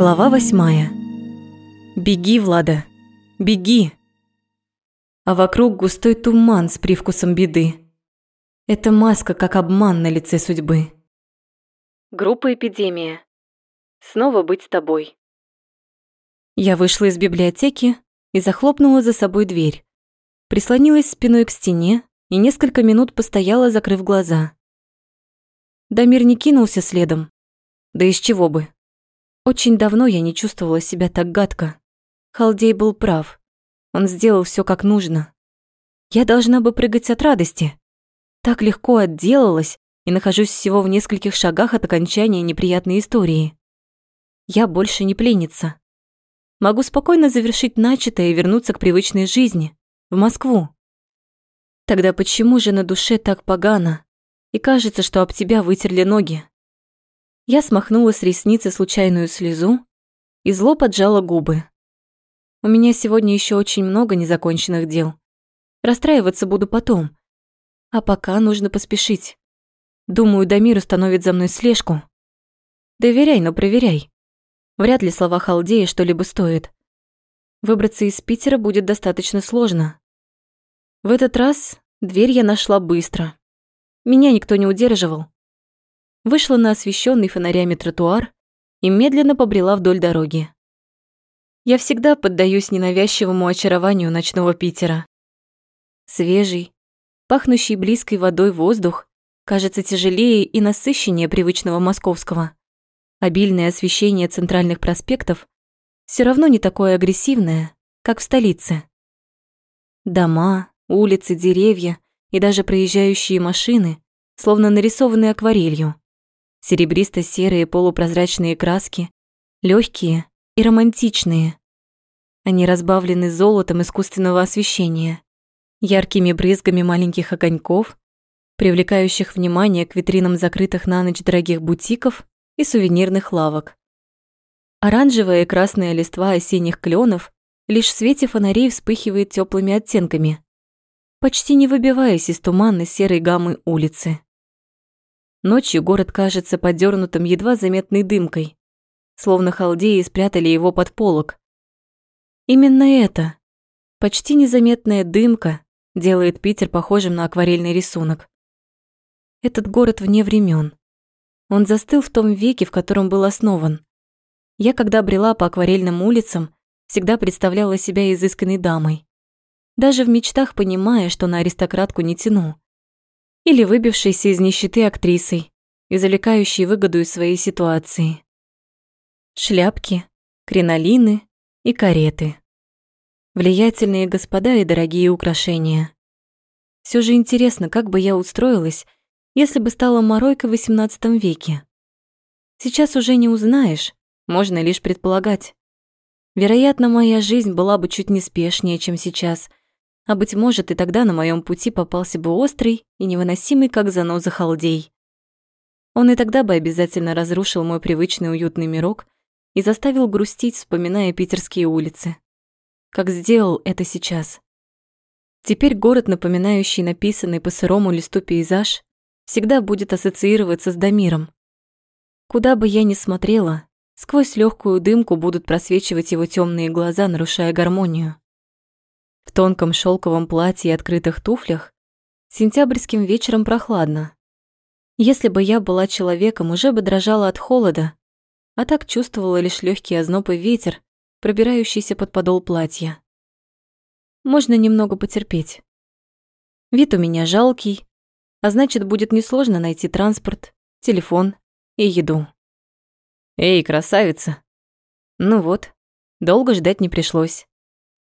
Глава восьмая. Беги, Влада, беги. А вокруг густой туман с привкусом беды. Это маска, как обман на лице судьбы. Группа «Эпидемия». Снова быть с тобой. Я вышла из библиотеки и захлопнула за собой дверь. Прислонилась спиной к стене и несколько минут постояла, закрыв глаза. Дамир не кинулся следом. Да из чего бы. Очень давно я не чувствовала себя так гадко. Халдей был прав. Он сделал все как нужно. Я должна бы прыгать от радости. Так легко отделалась и нахожусь всего в нескольких шагах от окончания неприятной истории. Я больше не пленница. Могу спокойно завершить начатое и вернуться к привычной жизни, в Москву. Тогда почему же на душе так погано? И кажется, что об тебя вытерли ноги. Я смахнула с ресницы случайную слезу и зло поджала губы. У меня сегодня еще очень много незаконченных дел. Расстраиваться буду потом. А пока нужно поспешить. Думаю, Дамир установит за мной слежку. Доверяй, но проверяй. Вряд ли слова Халдея что-либо стоят. Выбраться из Питера будет достаточно сложно. В этот раз дверь я нашла быстро. Меня никто не удерживал вышла на освещенный фонарями тротуар и медленно побрела вдоль дороги. Я всегда поддаюсь ненавязчивому очарованию ночного Питера. Свежий, пахнущий близкой водой воздух кажется тяжелее и насыщеннее привычного московского. Обильное освещение центральных проспектов все равно не такое агрессивное, как в столице. Дома, улицы, деревья и даже проезжающие машины словно нарисованы акварелью серебристо-серые полупрозрачные краски, легкие и романтичные. Они разбавлены золотом искусственного освещения, яркими брызгами маленьких огоньков, привлекающих внимание к витринам закрытых на ночь дорогих бутиков и сувенирных лавок. Оранжевая и красная листва осенних кленов лишь в свете фонарей вспыхивает теплыми оттенками, почти не выбиваясь из туманной серой гаммы улицы. Ночью город кажется подернутым едва заметной дымкой, словно халдеи спрятали его под полог. Именно это, почти незаметная дымка, делает Питер похожим на акварельный рисунок. Этот город вне времен. Он застыл в том веке, в котором был основан. Я, когда брела по акварельным улицам, всегда представляла себя изысканной дамой. Даже в мечтах понимая, что на аристократку не тяну или выбившейся из нищеты актрисой, извлекающей выгоду из своей ситуации. Шляпки, кринолины и кареты. Влиятельные господа и дорогие украшения. Все же интересно, как бы я устроилась, если бы стала моройкой в XVIII веке. Сейчас уже не узнаешь, можно лишь предполагать. Вероятно, моя жизнь была бы чуть неспешнее, чем сейчас – а быть может, и тогда на моем пути попался бы острый и невыносимый, как заноза халдей. Он и тогда бы обязательно разрушил мой привычный уютный мирок и заставил грустить, вспоминая питерские улицы. Как сделал это сейчас. Теперь город, напоминающий написанный по сырому листу пейзаж, всегда будет ассоциироваться с Дамиром. Куда бы я ни смотрела, сквозь легкую дымку будут просвечивать его темные глаза, нарушая гармонию. В тонком шелковом платье и открытых туфлях сентябрьским вечером прохладно. Если бы я была человеком, уже бы дрожала от холода, а так чувствовала лишь легкий озноб и ветер, пробирающийся под подол платья. Можно немного потерпеть. Вид у меня жалкий, а значит, будет несложно найти транспорт, телефон и еду. «Эй, красавица!» Ну вот, долго ждать не пришлось.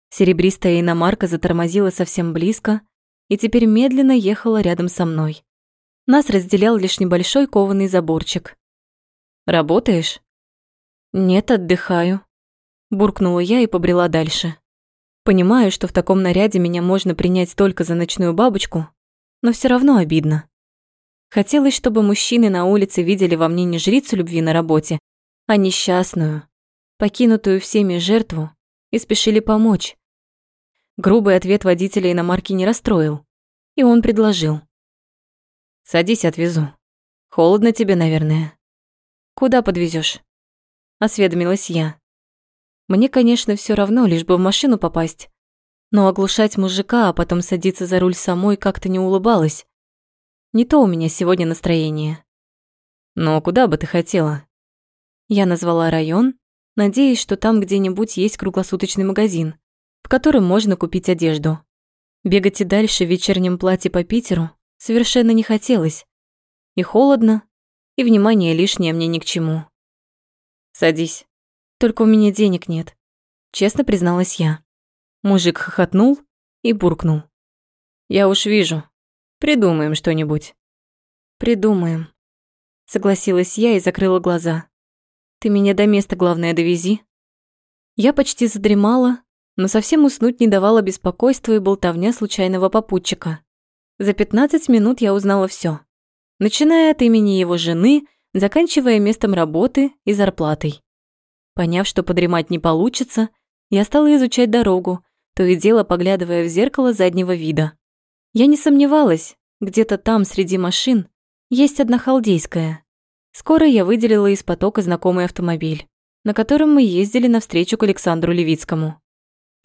Серебристая иномарка затормозила совсем близко и теперь медленно ехала рядом со мной. Нас разделял лишь небольшой кованый заборчик. «Работаешь?» «Нет, отдыхаю», – буркнула я и побрела дальше. Понимаю, что в таком наряде меня можно принять только за ночную бабочку, но все равно обидно. Хотелось, чтобы мужчины на улице видели во мне не жрицу любви на работе, а несчастную, покинутую всеми жертву, и спешили помочь. Грубый ответ водителя иномарки не расстроил, и он предложил. «Садись, отвезу. Холодно тебе, наверное. Куда подвезешь? осведомилась я. Мне, конечно, все равно, лишь бы в машину попасть. Но оглушать мужика, а потом садиться за руль самой как-то не улыбалась. Не то у меня сегодня настроение. Но куда бы ты хотела? Я назвала район, надеясь, что там где-нибудь есть круглосуточный магазин, в котором можно купить одежду. Бегать и дальше в вечернем платье по Питеру совершенно не хотелось. И холодно, и внимание лишнее мне ни к чему. «Садись. Только у меня денег нет», — честно призналась я. Мужик хохотнул и буркнул. «Я уж вижу. Придумаем что-нибудь». «Придумаем», — согласилась я и закрыла глаза. «Ты меня до места, главное, довези». Я почти задремала, но совсем уснуть не давала беспокойства и болтовня случайного попутчика. За 15 минут я узнала все, начиная от имени его жены, заканчивая местом работы и зарплатой. Поняв, что подремать не получится, я стала изучать дорогу, то и дело поглядывая в зеркало заднего вида. Я не сомневалась, где-то там, среди машин, есть одна халдейская. Скоро я выделила из потока знакомый автомобиль, на котором мы ездили навстречу к Александру Левицкому.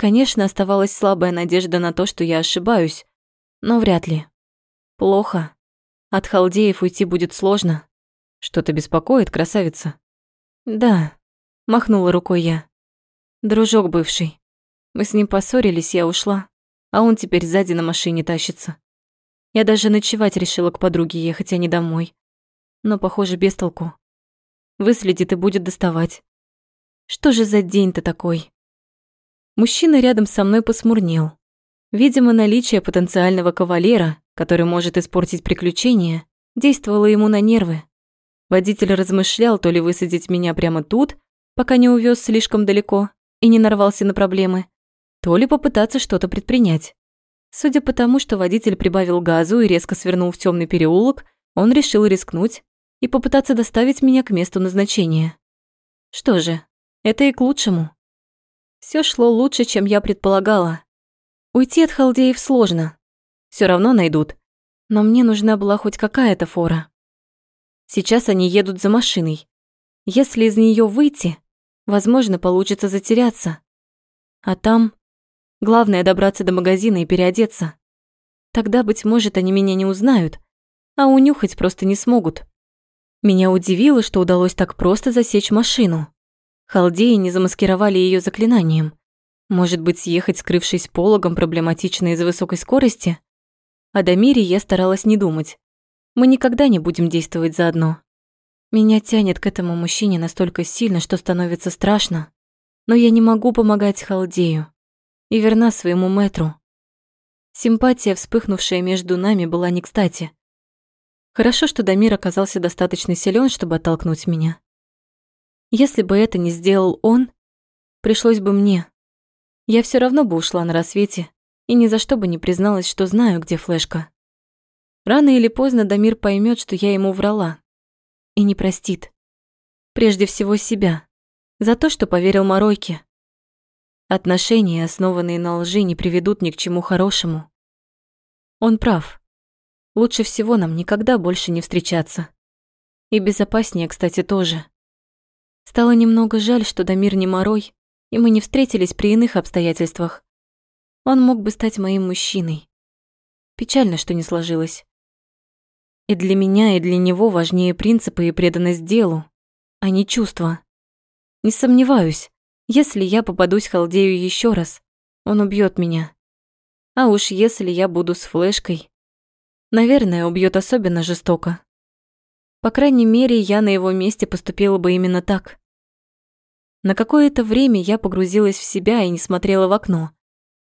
Конечно, оставалась слабая надежда на то, что я ошибаюсь, но вряд ли. Плохо. От халдеев уйти будет сложно. Что-то беспокоит, красавица? Да, махнула рукой я. Дружок бывший. Мы с ним поссорились, я ушла, а он теперь сзади на машине тащится. Я даже ночевать решила к подруге ехать, а не домой. Но, похоже, без толку. Выследит и будет доставать. Что же за день-то такой? Мужчина рядом со мной посмурнел. Видимо, наличие потенциального кавалера, который может испортить приключения, действовало ему на нервы. Водитель размышлял, то ли высадить меня прямо тут, пока не увез слишком далеко и не нарвался на проблемы, то ли попытаться что-то предпринять. Судя по тому, что водитель прибавил газу и резко свернул в темный переулок, он решил рискнуть и попытаться доставить меня к месту назначения. Что же, это и к лучшему. Все шло лучше, чем я предполагала. Уйти от халдеев сложно. Все равно найдут. Но мне нужна была хоть какая-то фора. Сейчас они едут за машиной. Если из нее выйти, возможно, получится затеряться. А там главное добраться до магазина и переодеться. Тогда, быть может, они меня не узнают, а унюхать просто не смогут. Меня удивило, что удалось так просто засечь машину. Халдеи не замаскировали ее заклинанием. Может быть, съехать, скрывшись пологом, проблематично из-за высокой скорости? О Дамире я старалась не думать. Мы никогда не будем действовать заодно. Меня тянет к этому мужчине настолько сильно, что становится страшно. Но я не могу помогать Халдею. И верна своему мэтру. Симпатия, вспыхнувшая между нами, была не кстати. Хорошо, что Дамир оказался достаточно силен, чтобы оттолкнуть меня. Если бы это не сделал он, пришлось бы мне. Я все равно бы ушла на рассвете и ни за что бы не призналась, что знаю, где флешка. Рано или поздно Дамир поймет, что я ему врала. И не простит. Прежде всего себя. За то, что поверил Моройке. Отношения, основанные на лжи, не приведут ни к чему хорошему. Он прав. Лучше всего нам никогда больше не встречаться. И безопаснее, кстати, тоже. Стало немного жаль, что Дамир не морой, и мы не встретились при иных обстоятельствах. Он мог бы стать моим мужчиной. Печально, что не сложилось. И для меня, и для него важнее принципы и преданность делу, а не чувства. Не сомневаюсь, если я попадусь Халдею еще раз, он убьет меня. А уж если я буду с флешкой, наверное, убьет особенно жестоко. По крайней мере, я на его месте поступила бы именно так. На какое-то время я погрузилась в себя и не смотрела в окно.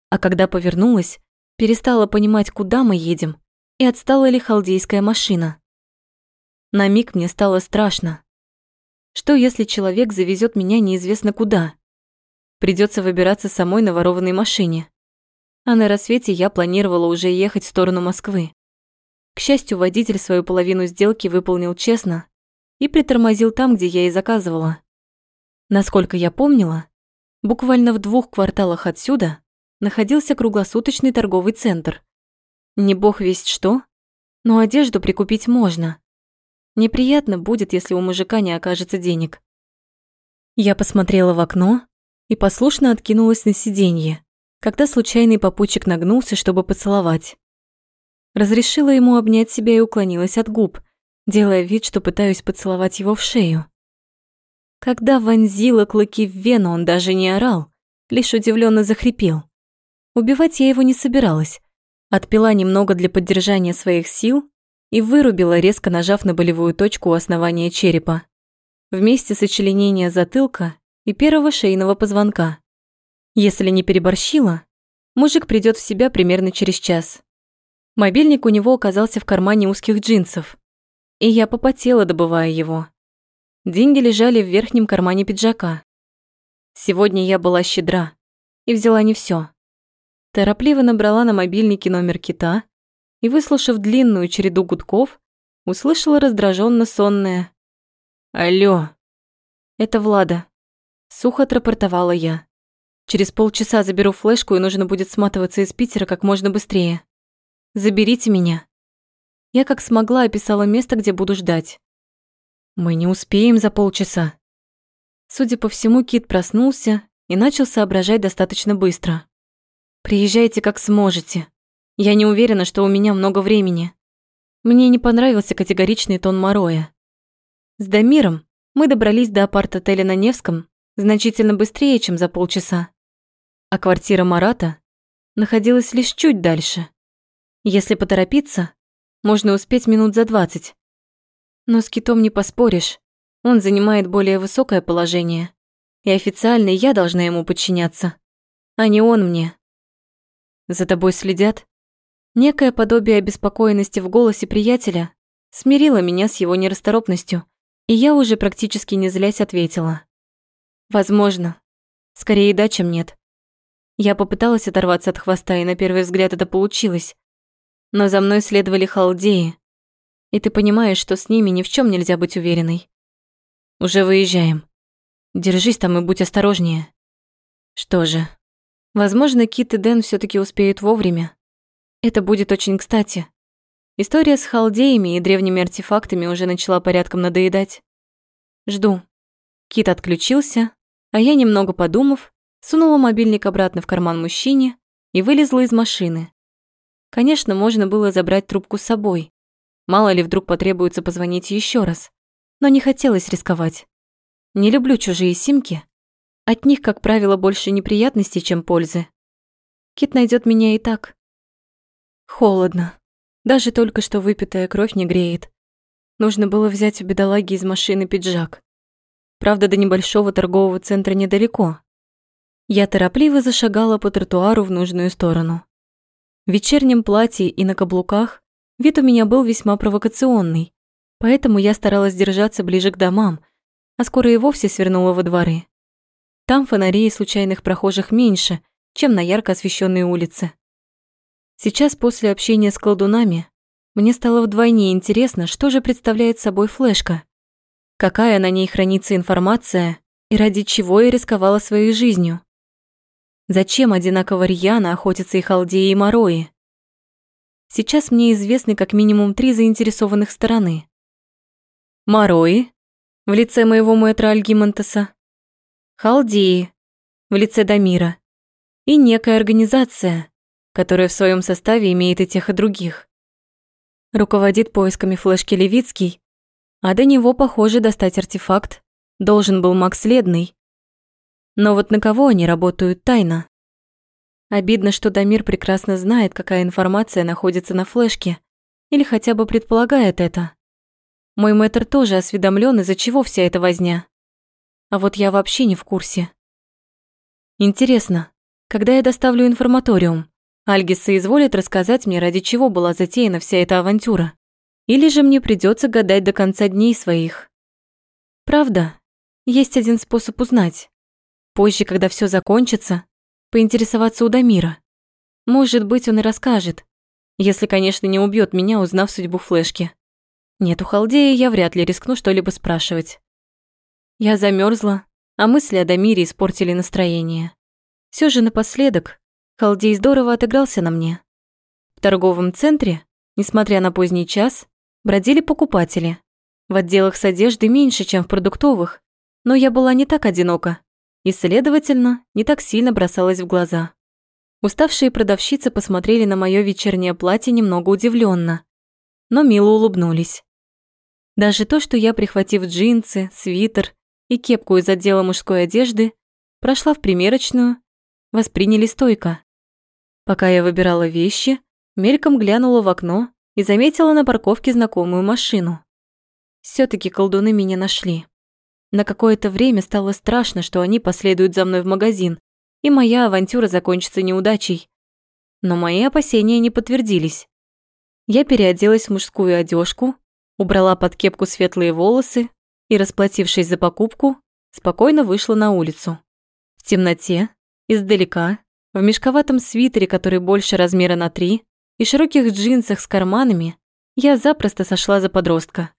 А когда повернулась, перестала понимать, куда мы едем и отстала ли халдейская машина. На миг мне стало страшно. Что, если человек завезет меня неизвестно куда? Придется выбираться самой на ворованной машине. А на рассвете я планировала уже ехать в сторону Москвы. К счастью, водитель свою половину сделки выполнил честно и притормозил там, где я и заказывала. Насколько я помнила, буквально в двух кварталах отсюда находился круглосуточный торговый центр. Не бог весть что, но одежду прикупить можно. Неприятно будет, если у мужика не окажется денег. Я посмотрела в окно и послушно откинулась на сиденье, когда случайный попутчик нагнулся, чтобы поцеловать. Разрешила ему обнять себя и уклонилась от губ, делая вид, что пытаюсь поцеловать его в шею. Когда вонзила клыки в вену, он даже не орал, лишь удивленно захрипел. Убивать я его не собиралась. Отпила немного для поддержания своих сил и вырубила, резко нажав на болевую точку у основания черепа. Вместе сочленения затылка и первого шейного позвонка. Если не переборщила, мужик придёт в себя примерно через час. Мобильник у него оказался в кармане узких джинсов, и я попотела, добывая его. Деньги лежали в верхнем кармане пиджака. Сегодня я была щедра и взяла не всё. Торопливо набрала на мобильнике номер кита и, выслушав длинную череду гудков, услышала раздраженно сонное «Алло!» «Это Влада», — сухо отрапортовала я. «Через полчаса заберу флешку, и нужно будет сматываться из Питера как можно быстрее. Заберите меня». Я как смогла описала место, где буду ждать. «Мы не успеем за полчаса». Судя по всему, Кит проснулся и начал соображать достаточно быстро. «Приезжайте как сможете. Я не уверена, что у меня много времени». Мне не понравился категоричный тон Мороя. С Дамиром мы добрались до апарт-отеля на Невском значительно быстрее, чем за полчаса. А квартира Марата находилась лишь чуть дальше. Если поторопиться, можно успеть минут за двадцать. Но с Китом не поспоришь. Он занимает более высокое положение. И официально я должна ему подчиняться, а не он мне. За тобой следят? Некое подобие обеспокоенности в голосе приятеля смирило меня с его нерасторопностью – и я уже практически не злясь ответила. Возможно. Скорее да, чем нет. Я попыталась оторваться от хвоста, и на первый взгляд это получилось. Но за мной следовали халдеи. И ты понимаешь, что с ними ни в чем нельзя быть уверенной. Уже выезжаем. Держись там и будь осторожнее. Что же, возможно, Кит и Дэн все таки успеют вовремя. Это будет очень кстати. История с халдеями и древними артефактами уже начала порядком надоедать. Жду. Кит отключился, а я, немного подумав, сунула мобильник обратно в карман мужчине и вылезла из машины. Конечно, можно было забрать трубку с собой. Мало ли вдруг потребуется позвонить еще раз. Но не хотелось рисковать. Не люблю чужие симки. От них, как правило, больше неприятностей, чем пользы. Кит найдет меня и так. Холодно. Даже только что выпитая кровь не греет. Нужно было взять у бедолаги из машины пиджак. Правда, до небольшого торгового центра недалеко. Я торопливо зашагала по тротуару в нужную сторону. В вечернем платье и на каблуках вид у меня был весьма провокационный, поэтому я старалась держаться ближе к домам, а скоро и вовсе свернула во дворы. Там фонарей случайных прохожих меньше, чем на ярко освещенной улице. Сейчас, после общения с колдунами, мне стало вдвойне интересно, что же представляет собой флешка. Какая на ней хранится информация и ради чего я рисковала своей жизнью. Зачем одинаково рьяно охотятся и халдеи, и морои? Сейчас мне известны как минимум три заинтересованных стороны. Морои в лице моего мэтра Альгимонтеса, халдеи в лице Дамира и некая организация, которая в своем составе имеет и тех, и других. Руководит поисками флешки Левицкий, а до него, похоже, достать артефакт должен был Макс Ледный. Но вот на кого они работают тайно? Обидно, что Дамир прекрасно знает, какая информация находится на флешке, или хотя бы предполагает это. Мой мэтр тоже осведомлен, из-за чего вся эта возня. А вот я вообще не в курсе. Интересно, когда я доставлю информаториум, Альгис соизволит рассказать мне, ради чего была затеяна вся эта авантюра. Или же мне придется гадать до конца дней своих. Правда, есть один способ узнать. Позже, когда все закончится, поинтересоваться у Дамира. Может быть, он и расскажет. Если, конечно, не убьет меня, узнав судьбу флешки. Нет, у Халдея я вряд ли рискну что-либо спрашивать. Я замерзла, а мысли о Дамире испортили настроение. Все же напоследок Халдей здорово отыгрался на мне. В торговом центре, несмотря на поздний час, бродили покупатели. В отделах с одеждой меньше, чем в продуктовых, Но я была не так одинока и, следовательно, не так сильно бросалась в глаза. Уставшие продавщицы посмотрели на моё вечернее платье немного удивленно, но мило улыбнулись. Даже то, что я, прихватив джинсы, свитер и кепку из отдела мужской одежды, прошла в примерочную, восприняли стойко. Пока я выбирала вещи, мельком глянула в окно и заметила на парковке знакомую машину. все таки колдуны меня нашли. На какое-то время стало страшно, что они последуют за мной в магазин, и моя авантюра закончится неудачей. Но мои опасения не подтвердились. Я переоделась в мужскую одежку, убрала под кепку светлые волосы и, расплатившись за покупку, спокойно вышла на улицу. В темноте, издалека, в мешковатом свитере, который больше размера на три, и широких джинсах с карманами, я запросто сошла за подростка.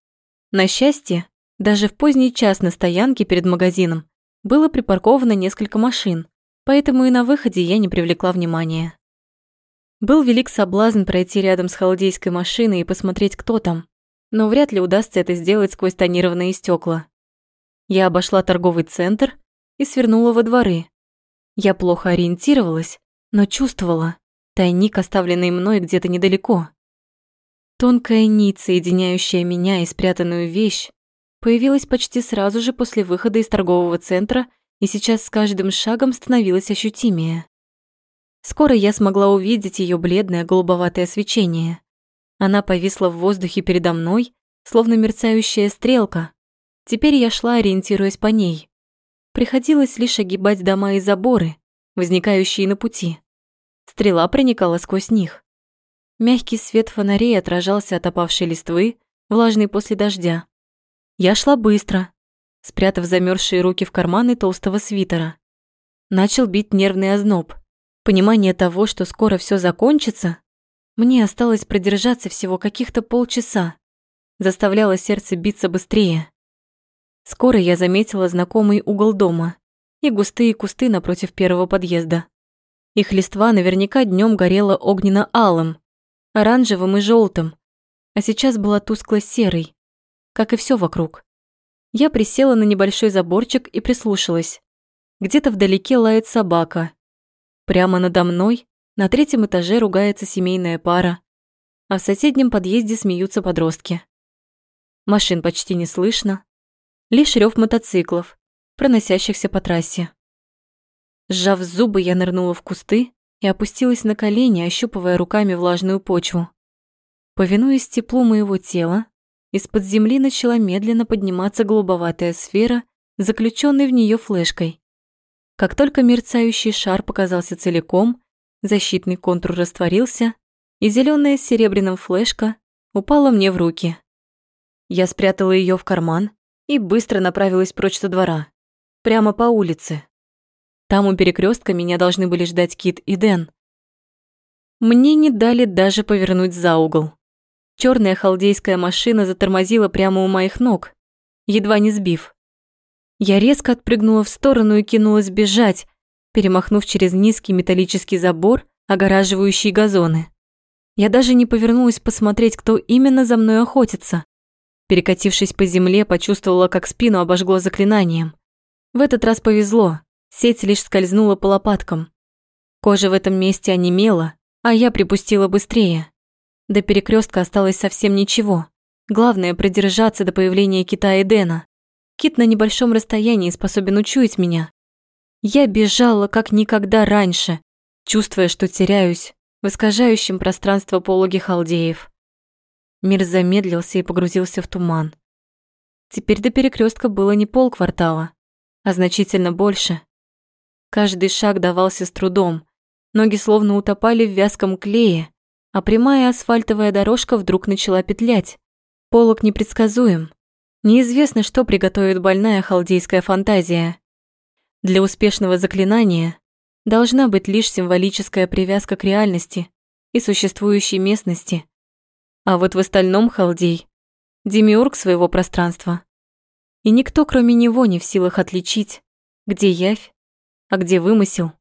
На счастье, даже в поздний час на стоянке перед магазином было припарковано несколько машин, поэтому и на выходе я не привлекла внимания. Был велик соблазн пройти рядом с холодейской машиной и посмотреть, кто там, но вряд ли удастся это сделать сквозь тонированные стекла. Я обошла торговый центр и свернула во дворы. Я плохо ориентировалась, но чувствовала, тайник, оставленный мной где-то недалеко. Тонкая нить, соединяющая меня и спрятанную вещь, появилась почти сразу же после выхода из торгового центра и сейчас с каждым шагом становилась ощутимее. Скоро я смогла увидеть ее бледное голубоватое свечение. Она повисла в воздухе передо мной, словно мерцающая стрелка. Теперь я шла, ориентируясь по ней. Приходилось лишь огибать дома и заборы, возникающие на пути. Стрела проникала сквозь них. Мягкий свет фонарей отражался от опавшей листвы, влажной после дождя. Я шла быстро, спрятав замерзшие руки в карманы толстого свитера. Начал бить нервный озноб. Понимание того, что скоро все закончится, мне осталось продержаться всего каких-то полчаса, заставляло сердце биться быстрее. Скоро я заметила знакомый угол дома и густые кусты напротив первого подъезда. Их листва наверняка днем горела огненно-алым, оранжевым и желтым, а сейчас была тускло-серой, как и все вокруг. Я присела на небольшой заборчик и прислушалась. Где-то вдалеке лает собака, Прямо надо мной на третьем этаже ругается семейная пара, а в соседнем подъезде смеются подростки. Машин почти не слышно, лишь рев мотоциклов, проносящихся по трассе. Сжав зубы, я нырнула в кусты и опустилась на колени, ощупывая руками влажную почву. Повинуясь теплу моего тела, из-под земли начала медленно подниматься голубоватая сфера, заключенной в нее флешкой. Как только мерцающий шар показался целиком, защитный контур растворился, и зеленая с серебряным флешка упала мне в руки. Я спрятала ее в карман и быстро направилась прочь со двора, прямо по улице. Там у перекрестка меня должны были ждать Кит и Дэн. Мне не дали даже повернуть за угол. Черная халдейская машина затормозила прямо у моих ног, едва не сбив. Я резко отпрыгнула в сторону и кинулась бежать, перемахнув через низкий металлический забор, огораживающий газоны. Я даже не повернулась посмотреть, кто именно за мной охотится. Перекатившись по земле, почувствовала, как спину обожгло заклинанием. В этот раз повезло, сеть лишь скользнула по лопаткам. Кожа в этом месте онемела, а я припустила быстрее. До перекрестка осталось совсем ничего. Главное продержаться до появления кита и Дэна. Кит на небольшом расстоянии способен учуять меня. Я бежала как никогда раньше, чувствуя, что теряюсь в искажающем пространство пологи халдеев. Мир замедлился и погрузился в туман. Теперь до перекрестка было не полквартала, а значительно больше. Каждый шаг давался с трудом, ноги словно утопали в вязком клее, а прямая асфальтовая дорожка вдруг начала петлять. Полок непредсказуем, Неизвестно, что приготовит больная халдейская фантазия. Для успешного заклинания должна быть лишь символическая привязка к реальности и существующей местности. А вот в остальном халдей – демиург своего пространства. И никто, кроме него, не в силах отличить, где явь, а где вымысел.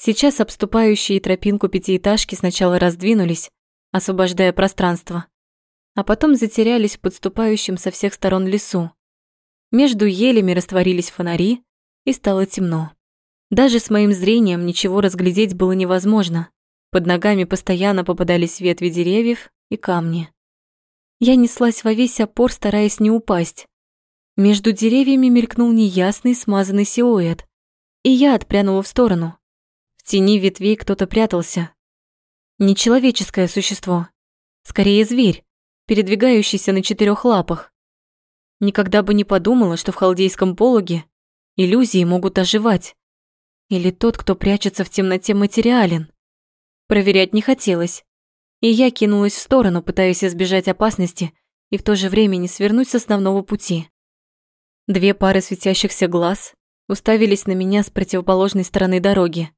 Сейчас обступающие тропинку пятиэтажки сначала раздвинулись, освобождая пространство, а потом затерялись в подступающем со всех сторон лесу. Между елями растворились фонари, и стало темно. Даже с моим зрением ничего разглядеть было невозможно. Под ногами постоянно попадались ветви деревьев и камни. Я неслась во весь опор, стараясь не упасть. Между деревьями мелькнул неясный смазанный силуэт, и я отпрянула в сторону. Тени ветвей кто-то прятался. Нечеловеческое существо, скорее зверь, передвигающийся на четырех лапах. Никогда бы не подумала, что в халдейском пологе иллюзии могут оживать. Или тот, кто прячется в темноте, материален. Проверять не хотелось. И я кинулась в сторону, пытаясь избежать опасности и в то же время не свернуть с основного пути. Две пары светящихся глаз уставились на меня с противоположной стороны дороги.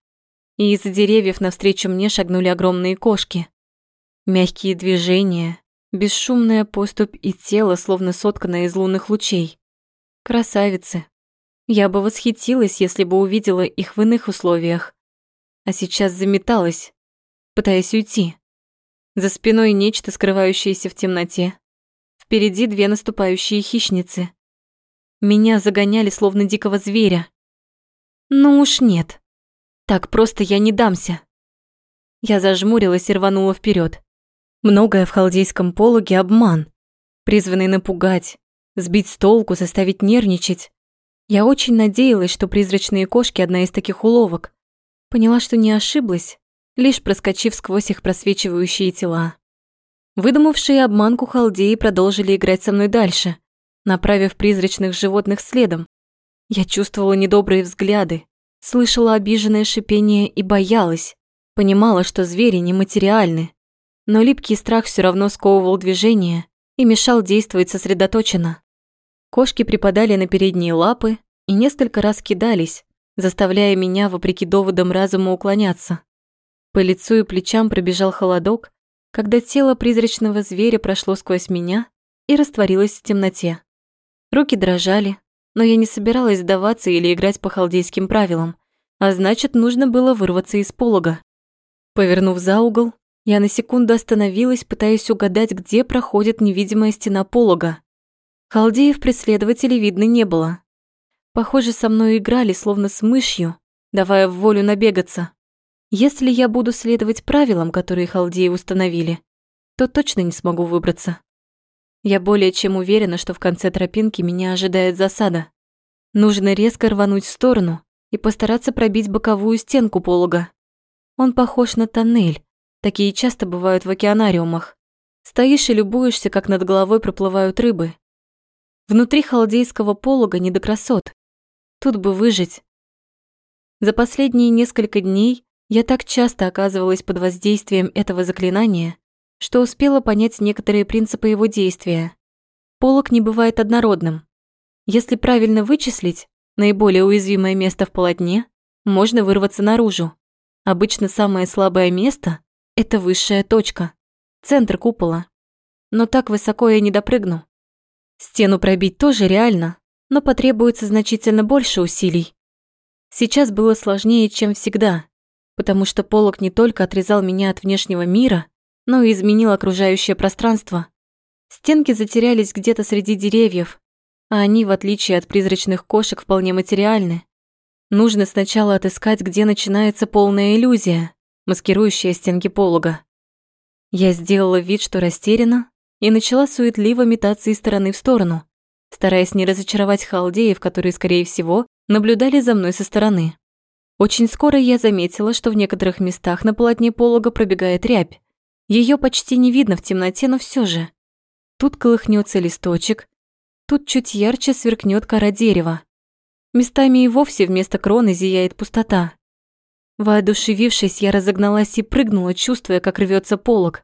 И из-за деревьев навстречу мне шагнули огромные кошки. Мягкие движения, бесшумная поступь и тело, словно сотканное из лунных лучей. Красавицы. Я бы восхитилась, если бы увидела их в иных условиях. А сейчас заметалась, пытаясь уйти. За спиной нечто, скрывающееся в темноте. Впереди две наступающие хищницы. Меня загоняли, словно дикого зверя. Ну уж нет. Так просто я не дамся. Я зажмурилась и рванула вперед. Многое в халдейском пологе обман, призванный напугать, сбить с толку, заставить нервничать. Я очень надеялась, что призрачные кошки – одна из таких уловок. Поняла, что не ошиблась, лишь проскочив сквозь их просвечивающие тела. Выдумавшие обманку халдеи продолжили играть со мной дальше, направив призрачных животных следом. Я чувствовала недобрые взгляды, слышала обиженное шипение и боялась, понимала, что звери нематериальны. Но липкий страх все равно сковывал движение и мешал действовать сосредоточенно. Кошки припадали на передние лапы и несколько раз кидались, заставляя меня, вопреки доводам разума, уклоняться. По лицу и плечам пробежал холодок, когда тело призрачного зверя прошло сквозь меня и растворилось в темноте. Руки дрожали, но я не собиралась сдаваться или играть по халдейским правилам, а значит, нужно было вырваться из полога. Повернув за угол, я на секунду остановилась, пытаясь угадать, где проходит невидимая стена полога. Халдеев преследователей видно не было. Похоже, со мной играли, словно с мышью, давая в волю набегаться. Если я буду следовать правилам, которые халдеи установили, то точно не смогу выбраться. Я более чем уверена, что в конце тропинки меня ожидает засада. Нужно резко рвануть в сторону и постараться пробить боковую стенку полога. Он похож на тоннель, такие часто бывают в океанариумах. Стоишь и любуешься, как над головой проплывают рыбы. Внутри халдейского полога не до красот. Тут бы выжить. За последние несколько дней я так часто оказывалась под воздействием этого заклинания, что успела понять некоторые принципы его действия. Полок не бывает однородным. Если правильно вычислить наиболее уязвимое место в полотне, можно вырваться наружу. Обычно самое слабое место – это высшая точка, центр купола. Но так высоко я не допрыгну. Стену пробить тоже реально, но потребуется значительно больше усилий. Сейчас было сложнее, чем всегда, потому что полог не только отрезал меня от внешнего мира, но и изменил окружающее пространство. Стенки затерялись где-то среди деревьев, а они, в отличие от призрачных кошек, вполне материальны. Нужно сначала отыскать, где начинается полная иллюзия, маскирующая стенки полога. Я сделала вид, что растеряна, и начала суетливо метаться из стороны в сторону, стараясь не разочаровать халдеев, которые, скорее всего, наблюдали за мной со стороны. Очень скоро я заметила, что в некоторых местах на полотне полога пробегает рябь. Ее почти не видно в темноте, но все же. Тут колыхнется листочек, тут чуть ярче сверкнет кора дерева. Местами и вовсе вместо кроны зияет пустота. Воодушевившись, я разогналась и прыгнула, чувствуя, как рвется полог.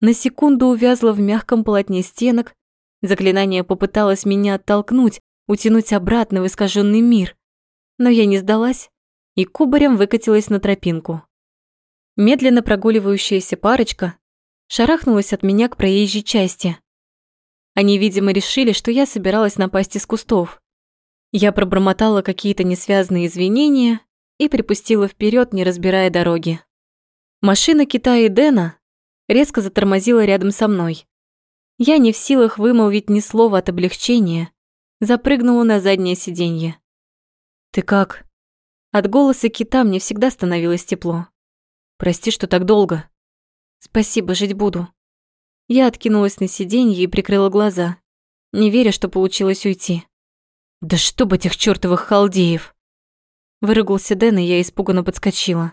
На секунду увязла в мягком полотне стенок. Заклинание попыталось меня оттолкнуть, утянуть обратно в искаженный мир. Но я не сдалась и кубарем выкатилась на тропинку. Медленно прогуливающаяся парочка шарахнулась от меня к проезжей части. Они, видимо, решили, что я собиралась напасть из кустов. Я пробормотала какие-то несвязные извинения и припустила вперед, не разбирая дороги. Машина Кита и Дэна резко затормозила рядом со мной. Я не в силах вымолвить ни слова от облегчения, Запрыгнула на заднее сиденье. «Ты как?» От голоса кита мне всегда становилось тепло. «Прости, что так долго». «Спасибо, жить буду». Я откинулась на сиденье и прикрыла глаза, не веря, что получилось уйти. «Да чтоб этих чёртовых халдеев!» Выругался Дэн, и я испуганно подскочила.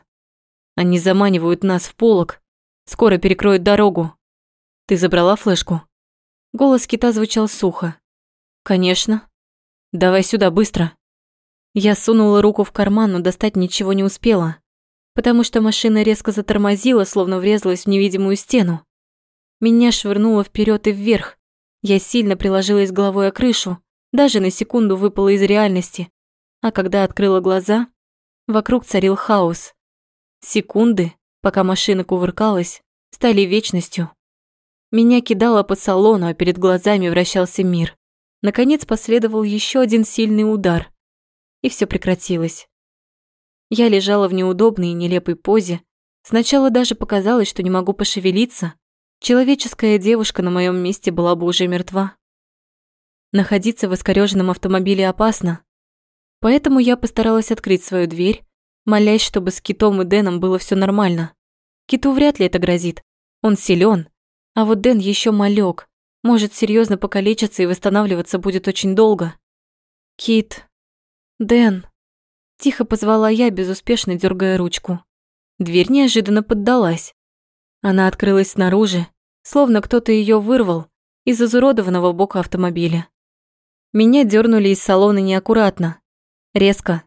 «Они заманивают нас в полог. Скоро перекроют дорогу. Ты забрала флешку?» Голос кита звучал сухо. «Конечно. Давай сюда, быстро». Я сунула руку в карман, но достать ничего не успела, потому что машина резко затормозила, словно врезалась в невидимую стену. Меня швырнуло вперед и вверх. Я сильно приложилась головой о крышу, даже на секунду выпала из реальности. А когда открыла глаза, вокруг царил хаос. Секунды, пока машина кувыркалась, стали вечностью. Меня кидало по салону, а перед глазами вращался мир. Наконец последовал еще один сильный удар, и все прекратилось. Я лежала в неудобной и нелепой позе. Сначала даже показалось, что не могу пошевелиться. Человеческая девушка на моем месте была бы уже мертва. Находиться в искорёженном автомобиле опасно. Поэтому я постаралась открыть свою дверь, молясь, чтобы с Китом и Дэном было все нормально. Киту вряд ли это грозит. Он силен, а вот Дэн еще малек, может серьезно покалечиться и восстанавливаться будет очень долго. Кит, Дэн, тихо позвала я, безуспешно дергая ручку. Дверь неожиданно поддалась. Она открылась снаружи, словно кто-то ее вырвал из изуродованного бока автомобиля. Меня дернули из салона неаккуратно, резко,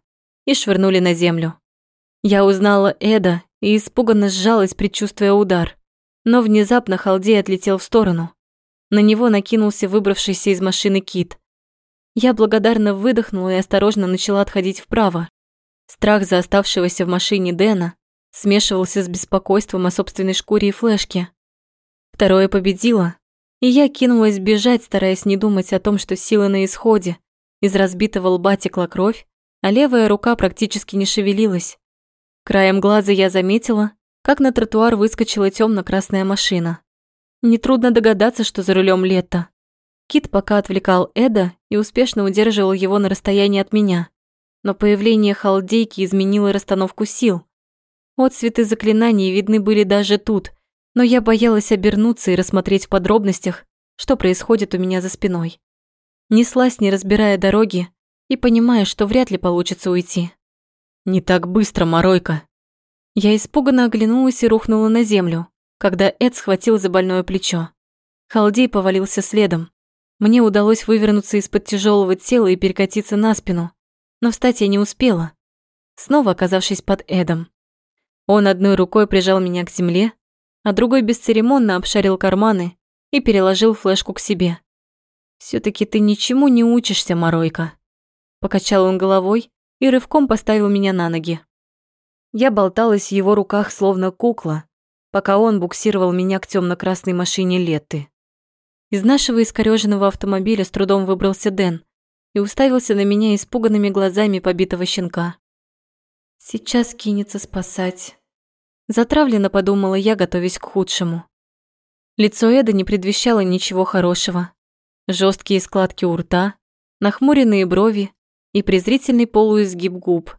и швырнули на землю. Я узнала Эда и испуганно сжалась, предчувствуя удар. Но внезапно Халдей отлетел в сторону. На него накинулся выбравшийся из машины кит. Я благодарно выдохнула и осторожно начала отходить вправо. Страх за оставшегося в машине Дэна смешивался с беспокойством о собственной шкуре и флешке. Второе победило, и я кинулась бежать, стараясь не думать о том, что силы на исходе. Из разбитого лба текла кровь, а левая рука практически не шевелилась. Краем глаза я заметила, как на тротуар выскочила темно-красная машина. Нетрудно догадаться, что за рулем Лето. Кит пока отвлекал Эда и успешно удерживал его на расстоянии от меня. Но появление халдейки изменило расстановку сил. Отцветы заклинаний видны были даже тут, но я боялась обернуться и рассмотреть в подробностях, что происходит у меня за спиной. Неслась, не разбирая дороги, и понимая, что вряд ли получится уйти. «Не так быстро, Моройка!» Я испуганно оглянулась и рухнула на землю, когда Эд схватил за больное плечо. Халдей повалился следом. Мне удалось вывернуться из-под тяжелого тела и перекатиться на спину, но встать я не успела, снова оказавшись под Эдом. Он одной рукой прижал меня к земле, а другой бесцеремонно обшарил карманы и переложил флешку к себе. все таки ты ничему не учишься, Моройка», – покачал он головой и рывком поставил меня на ноги. Я болталась в его руках, словно кукла, пока он буксировал меня к темно красной машине Летты. Из нашего искорёженного автомобиля с трудом выбрался Дэн и уставился на меня испуганными глазами побитого щенка. «Сейчас кинется спасать». Затравленно подумала я, готовясь к худшему. Лицо Эда не предвещало ничего хорошего. Жесткие складки у рта, нахмуренные брови и презрительный полуизгиб губ.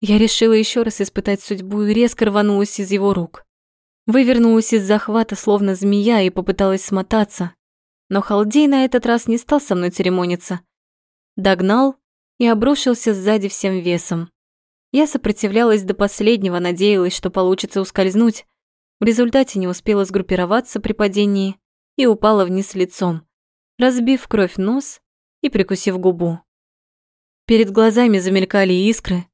Я решила еще раз испытать судьбу и резко рванулась из его рук. Вывернулась из захвата, словно змея, и попыталась смотаться. Но Халдей на этот раз не стал со мной церемониться. Догнал и обрушился сзади всем весом. Я сопротивлялась до последнего, надеялась, что получится ускользнуть. В результате не успела сгруппироваться при падении и упала вниз лицом, разбив кровь нос и прикусив губу. Перед глазами замелькали искры,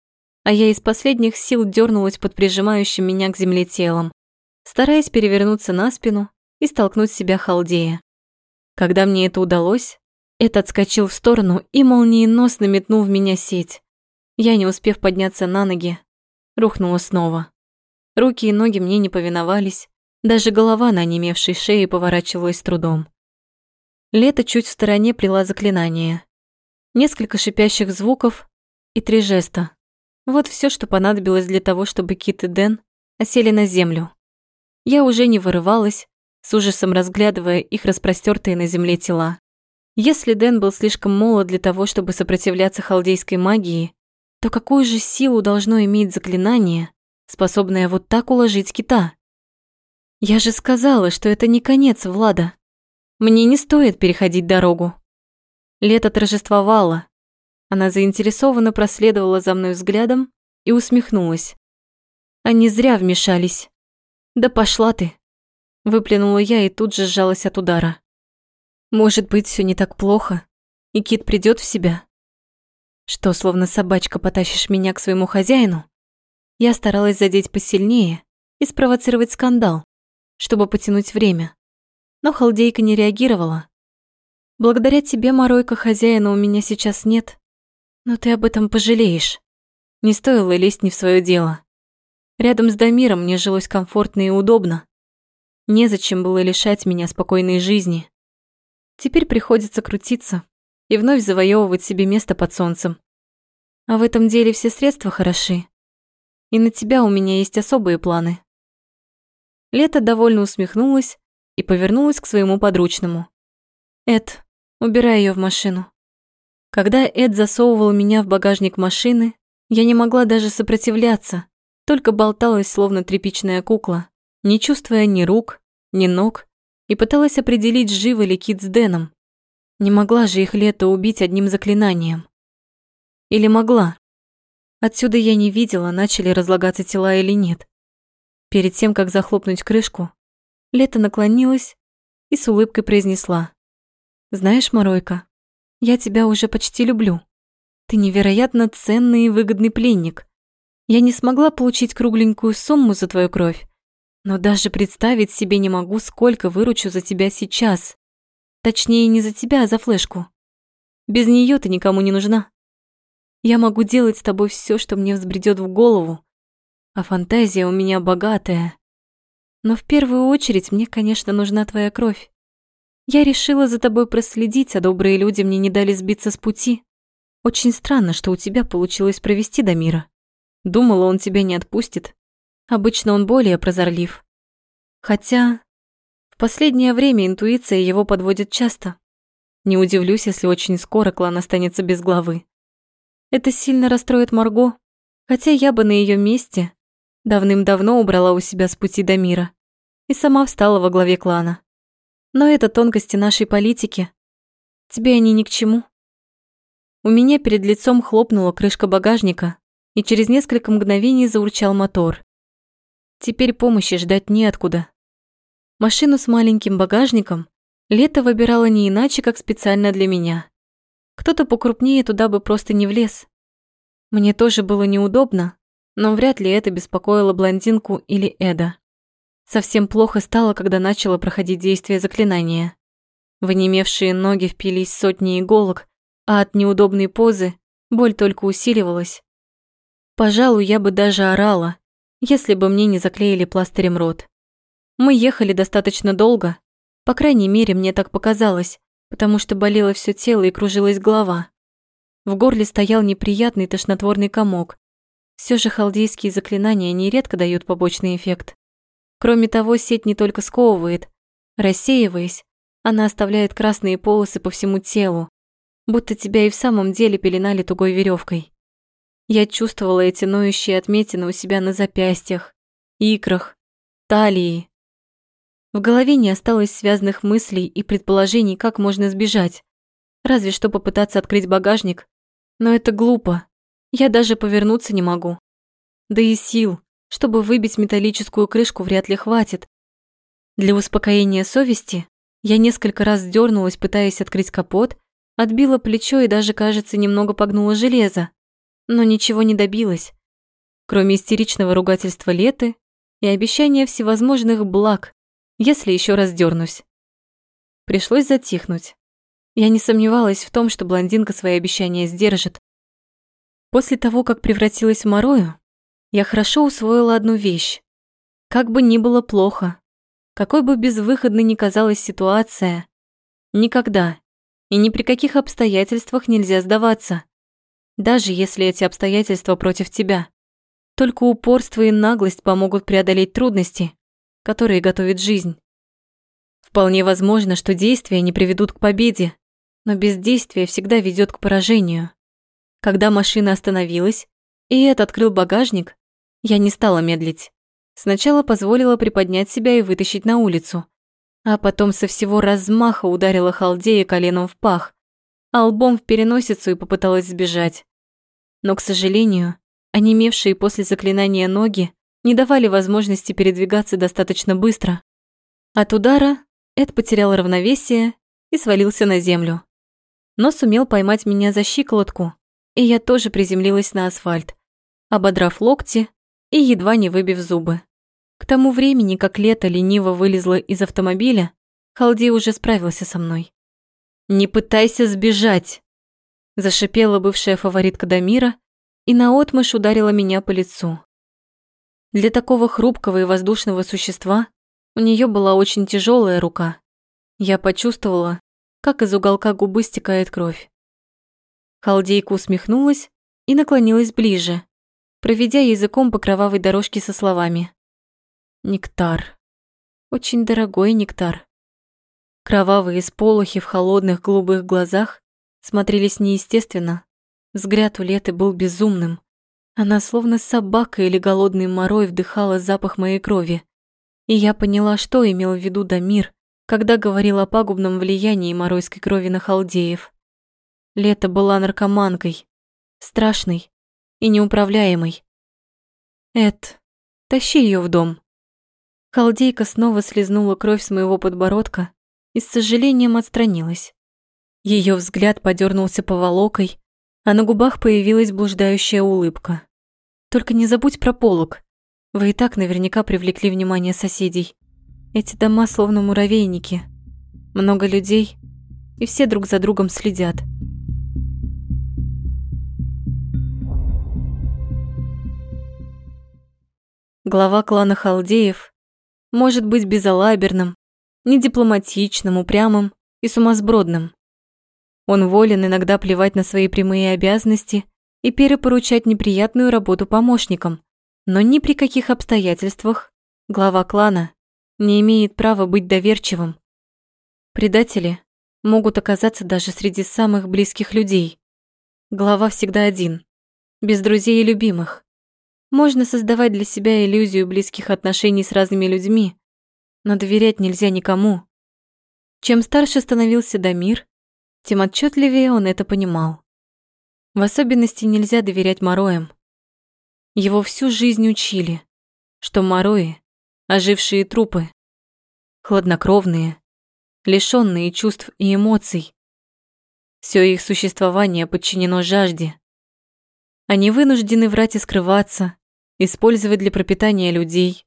а я из последних сил дернулась под прижимающим меня к земле телом, стараясь перевернуться на спину и столкнуть себя халдея. Когда мне это удалось, этот отскочил в сторону и молниеносно метнул в меня сеть. Я, не успев подняться на ноги, рухнула снова. Руки и ноги мне не повиновались, даже голова на онемевшей шее поворачивалась с трудом. Лето чуть в стороне плела заклинание. Несколько шипящих звуков и три жеста. Вот все, что понадобилось для того, чтобы Кит и Дэн осели на землю. Я уже не вырывалась, с ужасом разглядывая их распростертые на земле тела. Если Дэн был слишком молод для того, чтобы сопротивляться халдейской магии, то какую же силу должно иметь заклинание, способное вот так уложить кита? Я же сказала, что это не конец Влада. Мне не стоит переходить дорогу. Лето торжествовало. Она заинтересованно проследовала за мной взглядом и усмехнулась. Они зря вмешались. Да пошла ты. Выплюнула я и тут же сжалась от удара. Может быть, все не так плохо, и Кит придет в себя. Что, словно собачка, потащишь меня к своему хозяину? Я старалась задеть посильнее и спровоцировать скандал, чтобы потянуть время. Но халдейка не реагировала. Благодаря тебе, Моройка, хозяина у меня сейчас нет. Но ты об этом пожалеешь. Не стоило лезть не в свое дело. Рядом с Дамиром мне жилось комфортно и удобно. Незачем было лишать меня спокойной жизни. Теперь приходится крутиться и вновь завоевывать себе место под солнцем. А в этом деле все средства хороши. И на тебя у меня есть особые планы. Лето довольно усмехнулась и повернулась к своему подручному. Эд, убирай ее в машину. Когда Эд засовывал меня в багажник машины, я не могла даже сопротивляться, только болталась, словно тряпичная кукла не чувствуя ни рук, ни ног, и пыталась определить, живы ли Кит с Дэном. Не могла же их лето убить одним заклинанием. Или могла? Отсюда я не видела, начали разлагаться тела или нет. Перед тем, как захлопнуть крышку, Лето наклонилась и с улыбкой произнесла. «Знаешь, Моройка, я тебя уже почти люблю. Ты невероятно ценный и выгодный пленник. Я не смогла получить кругленькую сумму за твою кровь, но даже представить себе не могу, сколько выручу за тебя сейчас. Точнее, не за тебя, а за флешку. Без нее ты никому не нужна. Я могу делать с тобой все, что мне взбредет в голову. А фантазия у меня богатая. Но в первую очередь мне, конечно, нужна твоя кровь. Я решила за тобой проследить, а добрые люди мне не дали сбиться с пути. Очень странно, что у тебя получилось провести до мира. Думала, он тебя не отпустит. Обычно он более прозорлив. Хотя в последнее время интуиция его подводит часто. Не удивлюсь, если очень скоро клан останется без главы. Это сильно расстроит Марго, хотя я бы на ее месте давным-давно убрала у себя с пути до мира и сама встала во главе клана. Но это тонкости нашей политики. Тебе они ни к чему. У меня перед лицом хлопнула крышка багажника, и через несколько мгновений заурчал мотор. Теперь помощи ждать неоткуда. Машину с маленьким багажником Лето выбирала не иначе, как специально для меня. Кто-то покрупнее туда бы просто не влез. Мне тоже было неудобно, но вряд ли это беспокоило блондинку или Эда. Совсем плохо стало, когда начало проходить действие заклинания. В ноги впились сотни иголок, а от неудобной позы боль только усиливалась. Пожалуй, я бы даже орала, если бы мне не заклеили пластырем рот. Мы ехали достаточно долго, по крайней мере, мне так показалось, потому что болело все тело и кружилась голова. В горле стоял неприятный тошнотворный комок. Все же халдейские заклинания нередко дают побочный эффект. Кроме того, сеть не только сковывает, рассеиваясь, она оставляет красные полосы по всему телу, будто тебя и в самом деле пеленали тугой веревкой. Я чувствовала эти ноющие отметины у себя на запястьях, икрах, талии. В голове не осталось связанных мыслей и предположений, как можно сбежать. Разве что попытаться открыть багажник. Но это глупо. Я даже повернуться не могу. Да и сил, чтобы выбить металлическую крышку, вряд ли хватит. Для успокоения совести я несколько раз дернулась, пытаясь открыть капот, отбила плечо и даже, кажется, немного погнула железо но ничего не добилась, кроме истеричного ругательства Леты и обещания всевозможных благ, если еще раз дернусь. Пришлось затихнуть. Я не сомневалась в том, что блондинка свои обещания сдержит. После того, как превратилась в Морою, я хорошо усвоила одну вещь. Как бы ни было плохо, какой бы безвыходной ни казалась ситуация, никогда и ни при каких обстоятельствах нельзя сдаваться даже если эти обстоятельства против тебя. Только упорство и наглость помогут преодолеть трудности, которые готовит жизнь. Вполне возможно, что действия не приведут к победе, Но бездействие всегда ведет к поражению. Когда машина остановилась, и Эд открыл багажник, я не стала медлить. Сначала позволила приподнять себя и вытащить на улицу, а потом со всего размаха ударила халдея коленом в пах, а лбом в переносицу и попыталась сбежать. Но, к сожалению, онемевшие после заклинания ноги не давали возможности передвигаться достаточно быстро. От удара Эд потерял равновесие и свалился на землю. Но сумел поймать меня за щиколотку, и я тоже приземлилась на асфальт, ободрав локти и едва не выбив зубы. К тому времени, как лето лениво вылезла из автомобиля, Халди уже справился со мной. «Не пытайся сбежать!» Зашипела бывшая фаворитка Дамира и наотмашь ударила меня по лицу. Для такого хрупкого и воздушного существа у нее была очень тяжелая рука. Я почувствовала, как из уголка губы стекает кровь. Халдейка усмехнулась и наклонилась ближе, проведя языком по кровавой дорожке со словами. Нектар. Очень дорогой нектар. Кровавые сполохи в холодных голубых глазах смотрелись неестественно. Взгляд у Леты был безумным. Она словно собака или голодный морой вдыхала запах моей крови. И я поняла, что имел в виду Дамир, когда говорил о пагубном влиянии моройской крови на халдеев. Лето была наркоманкой, страшной и неуправляемой. Эд, тащи ее в дом. Халдейка снова слезнула кровь с моего подбородка и с сожалением отстранилась. Ее взгляд подернулся поволокой, а на губах появилась блуждающая улыбка. «Только не забудь про полог. Вы и так наверняка привлекли внимание соседей. Эти дома словно муравейники. Много людей, и все друг за другом следят». Глава клана Халдеев может быть безалаберным, недипломатичным, упрямым и сумасбродным. Он волен иногда плевать на свои прямые обязанности и перепоручать неприятную работу помощникам, но ни при каких обстоятельствах глава клана не имеет права быть доверчивым. Предатели могут оказаться даже среди самых близких людей. Глава всегда один, без друзей и любимых. Можно создавать для себя иллюзию близких отношений с разными людьми, но доверять нельзя никому. Чем старше становился Дамир, тем отчетливее он это понимал. В особенности нельзя доверять Мороям. Его всю жизнь учили, что Морои – ожившие трупы, хладнокровные, лишённые чувств и эмоций. Все их существование подчинено жажде. Они вынуждены врать и скрываться, использовать для пропитания людей.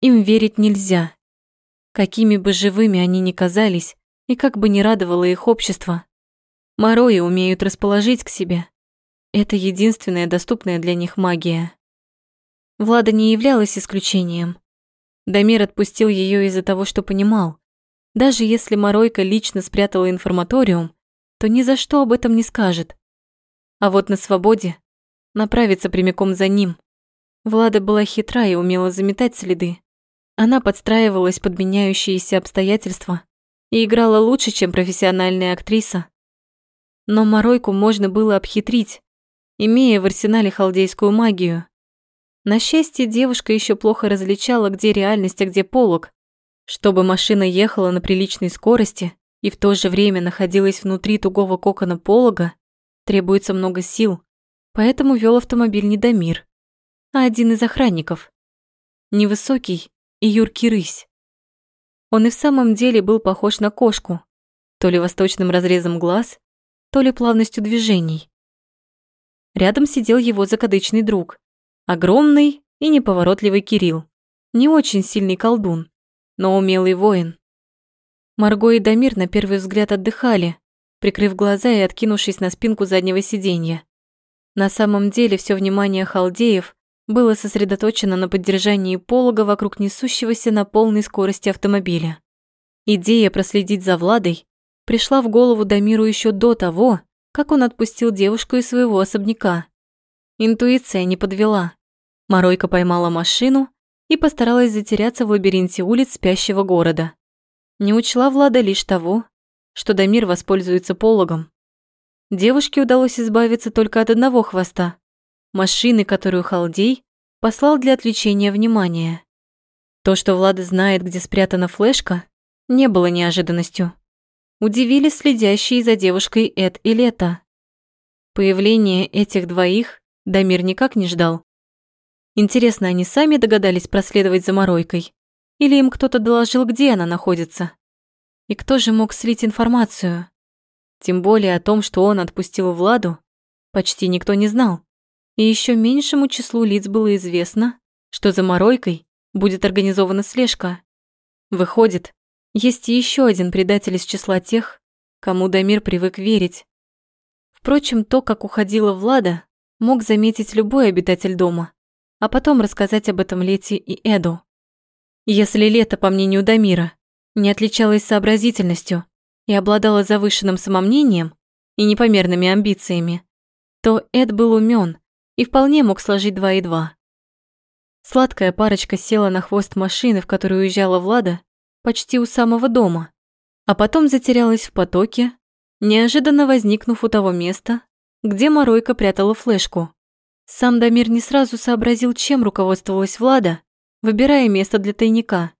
Им верить нельзя. Какими бы живыми они ни казались, и как бы ни радовало их общество, Морои умеют расположить к себе. Это единственная доступная для них магия. Влада не являлась исключением. Дамир отпустил ее из-за того, что понимал. Даже если Моройка лично спрятала информаториум, то ни за что об этом не скажет. А вот на свободе направится прямиком за ним, Влада была хитра и умела заметать следы. Она подстраивалась под меняющиеся обстоятельства и играла лучше, чем профессиональная актриса. Но Моройку можно было обхитрить, имея в арсенале халдейскую магию. На счастье, девушка еще плохо различала, где реальность, а где полог. Чтобы машина ехала на приличной скорости и в то же время находилась внутри тугого кокона полога, требуется много сил, поэтому вел автомобиль Недомир а один из охранников. Невысокий и юркий рысь. Он и в самом деле был похож на кошку, то ли восточным разрезом глаз, то ли плавностью движений. Рядом сидел его закадычный друг, огромный и неповоротливый Кирилл, не очень сильный колдун, но умелый воин. Марго и Дамир на первый взгляд отдыхали, прикрыв глаза и откинувшись на спинку заднего сиденья. На самом деле все внимание халдеев было сосредоточено на поддержании полога вокруг несущегося на полной скорости автомобиля. Идея проследить за Владой пришла в голову Дамиру еще до того, как он отпустил девушку из своего особняка. Интуиция не подвела. Моройка поймала машину и постаралась затеряться в лабиринте улиц спящего города. Не учла Влада лишь того, что Дамир воспользуется пологом. Девушке удалось избавиться только от одного хвоста – машины, которую Халдей послал для отвлечения внимания. То, что Влада знает, где спрятана флешка, не было неожиданностью. Удивились следящие за девушкой Эд и Лето. Появление этих двоих Дамир никак не ждал. Интересно, они сами догадались проследовать за Моройкой? Или им кто-то доложил, где она находится? И кто же мог слить информацию? Тем более о том, что он отпустил Владу, почти никто не знал. И еще меньшему числу лиц было известно, что за Моройкой будет организована слежка. Выходит, есть еще один предатель из числа тех, кому Дамир привык верить. Впрочем, то, как уходила Влада, мог заметить любой обитатель дома, а потом рассказать об этом Лете и Эду. Если Лето, по мнению Дамира, не отличалась сообразительностью и обладала завышенным самомнением и непомерными амбициями, то Эд был умен и вполне мог сложить два и два. Сладкая парочка села на хвост машины, в которую уезжала Влада, почти у самого дома, а потом затерялась в потоке, неожиданно возникнув у того места, где Моройка прятала флешку. Сам Дамир не сразу сообразил, чем руководствовалась Влада, выбирая место для тайника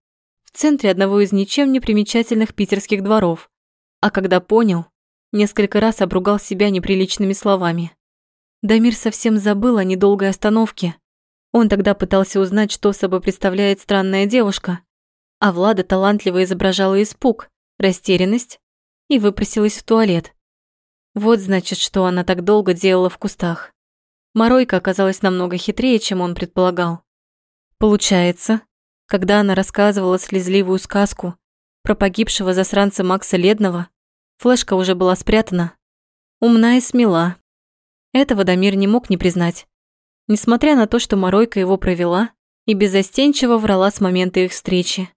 в центре одного из ничем не примечательных питерских дворов. А когда понял, несколько раз обругал себя неприличными словами. Дамир совсем забыл о недолгой остановке, он тогда пытался узнать, что собой представляет странная девушка, а Влада талантливо изображала испуг, растерянность и выпросилась в туалет. Вот значит, что она так долго делала в кустах. Моройка оказалась намного хитрее, чем он предполагал. Получается, когда она рассказывала слезливую сказку про погибшего засранца Макса Ледного, флешка уже была спрятана. Умна и смела. Этого Дамир не мог не признать несмотря на то, что Моройка его провела и безостенчиво врала с момента их встречи.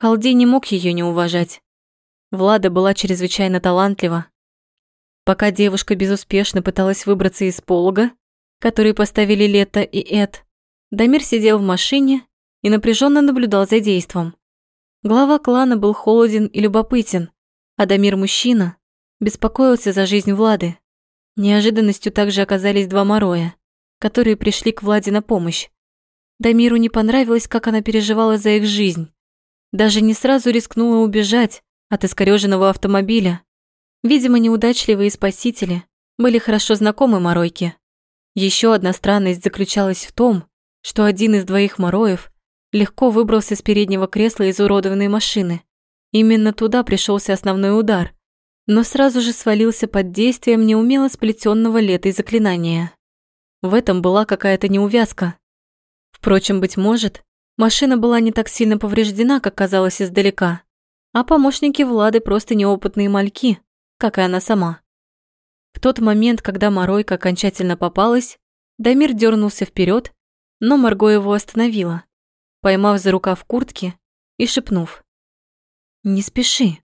Халдей не мог ее не уважать. Влада была чрезвычайно талантлива. Пока девушка безуспешно пыталась выбраться из полога, который поставили Лето и Эд, Дамир сидел в машине и напряженно наблюдал за действом. Глава клана был холоден и любопытен, а Дамир мужчина, беспокоился за жизнь Влады. Неожиданностью также оказались два Мороя которые пришли к Владе на помощь. Дамиру не понравилось, как она переживала за их жизнь. Даже не сразу рискнула убежать от искорёженного автомобиля. Видимо, неудачливые спасители были хорошо знакомы Моройке. Еще одна странность заключалась в том, что один из двоих Мороев легко выбрался с переднего кресла изуродованной машины. Именно туда пришелся основной удар, но сразу же свалился под действием неумело сплетенного летой заклинания. В этом была какая-то неувязка. Впрочем, быть может, машина была не так сильно повреждена, как казалось издалека, а помощники Влады просто неопытные мальки, как и она сама. В тот момент, когда Моройка окончательно попалась, Дамир дернулся вперед, но Марго его остановила, поймав за рукав куртки и шепнув. «Не спеши.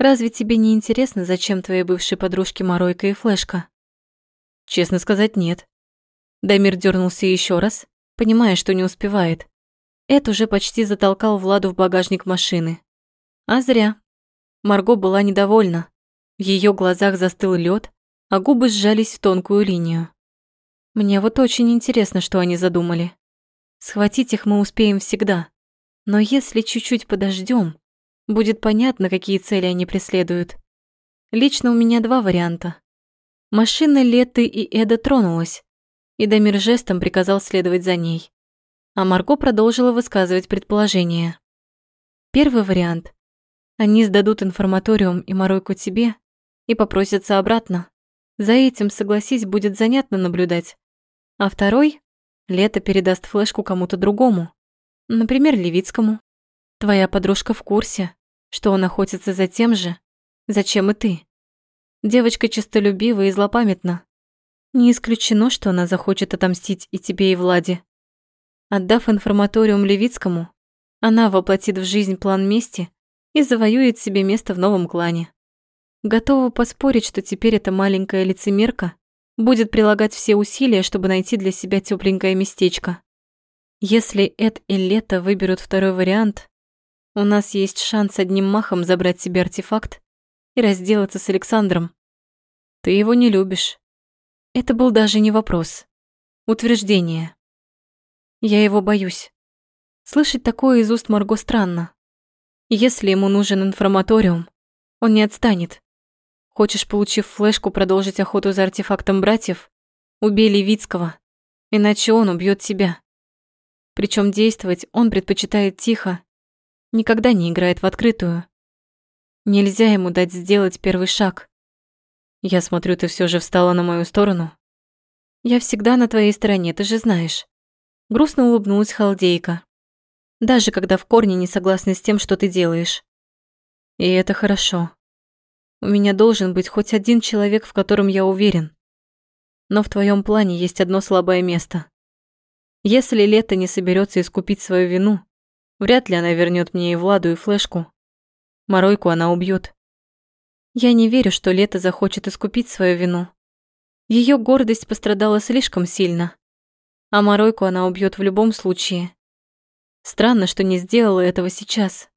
Разве тебе не интересно, зачем твоей бывшей подружке Моройка и Флешка?» «Честно сказать, нет. Дамир дернулся еще раз, понимая, что не успевает. Эд уже почти затолкал Владу в багажник машины. А зря. Марго была недовольна. В ее глазах застыл лед, а губы сжались в тонкую линию. Мне вот очень интересно, что они задумали. Схватить их мы успеем всегда. Но если чуть-чуть подождем, будет понятно, какие цели они преследуют. Лично у меня два варианта. Машина Леты и Эда тронулась, и Дамир жестом приказал следовать за ней. А Марго продолжила высказывать предположения. Первый вариант. Они сдадут информаториум и Моройку тебе и попросятся обратно. За этим, согласись, будет занятно наблюдать. А второй – Лето передаст флешку кому-то другому. Например, Левицкому. Твоя подружка в курсе, что он охотится за тем же, зачем и ты. Девочка честолюбива и злопамятна. Не исключено, что она захочет отомстить и тебе, и Владе. Отдав информаториум Левицкому, она воплотит в жизнь план мести и завоюет себе место в новом клане. Готова поспорить, что теперь эта маленькая лицемерка будет прилагать все усилия, чтобы найти для себя тепленькое местечко. Если Эд и Лето выберут второй вариант, у нас есть шанс одним махом забрать себе артефакт и разделаться с Александром. Ты его не любишь. Это был даже не вопрос. Утверждение. Я его боюсь. Слышать такое из уст Марго странно. Если ему нужен информаториум, он не отстанет. Хочешь, получив флешку, продолжить охоту за артефактом братьев? Убей Левицкого, иначе он убьет себя. Причем действовать он предпочитает тихо, никогда не играет в открытую. Нельзя ему дать сделать первый шаг. Я смотрю, ты все же встала на мою сторону. Я всегда на твоей стороне, ты же знаешь. Грустно улыбнулась Халдейка. Даже когда в корне не согласна с тем, что ты делаешь. И это хорошо. У меня должен быть хоть один человек, в котором я уверен. Но в твоем плане есть одно слабое место. Если Лето не соберется искупить свою вину, вряд ли она вернет мне и Владу, и флешку. Моройку она убьет. Я не верю, что Лето захочет искупить свою вину. Ее гордость пострадала слишком сильно. А Моройку она убьет в любом случае. Странно, что не сделала этого сейчас.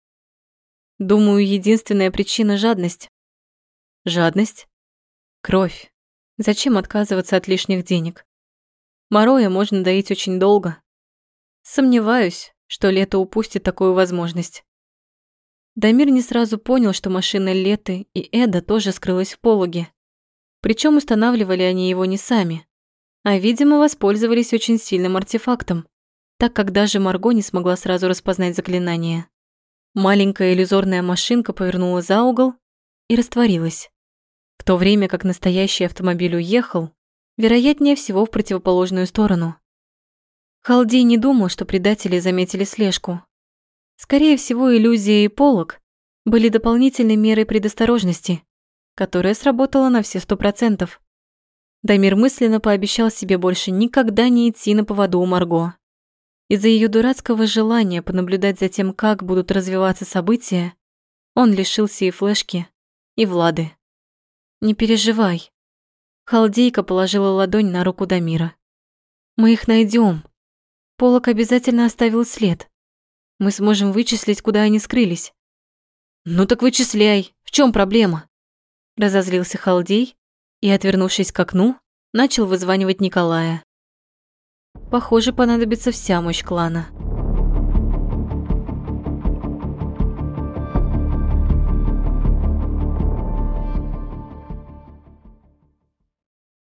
Думаю, единственная причина – жадность. Жадность? Кровь. Зачем отказываться от лишних денег? Мороя можно доить очень долго. Сомневаюсь, что Лето упустит такую возможность. Дамир не сразу понял, что машина Леты и Эда тоже скрылась в пологе. Причем устанавливали они его не сами, а, видимо, воспользовались очень сильным артефактом, так как даже Марго не смогла сразу распознать заклинание. Маленькая иллюзорная машинка повернула за угол и растворилась. В то время как настоящий автомобиль уехал, вероятнее всего в противоположную сторону. Халдей не думал, что предатели заметили слежку. Скорее всего, иллюзия и полог были дополнительной мерой предосторожности, которая сработала на все сто процентов. Дамир мысленно пообещал себе больше никогда не идти на поводу у Марго. Из-за ее дурацкого желания понаблюдать за тем, как будут развиваться события, он лишился и флешки, и Влады. Не переживай. Халдейка положила ладонь на руку Дамира. Мы их найдем. Полок обязательно оставил след. Мы сможем вычислить, куда они скрылись. Ну так вычисляй. В чем проблема? Разозлился Халдей и, отвернувшись к окну, начал вызванивать Николая. Похоже, понадобится вся мощь клана.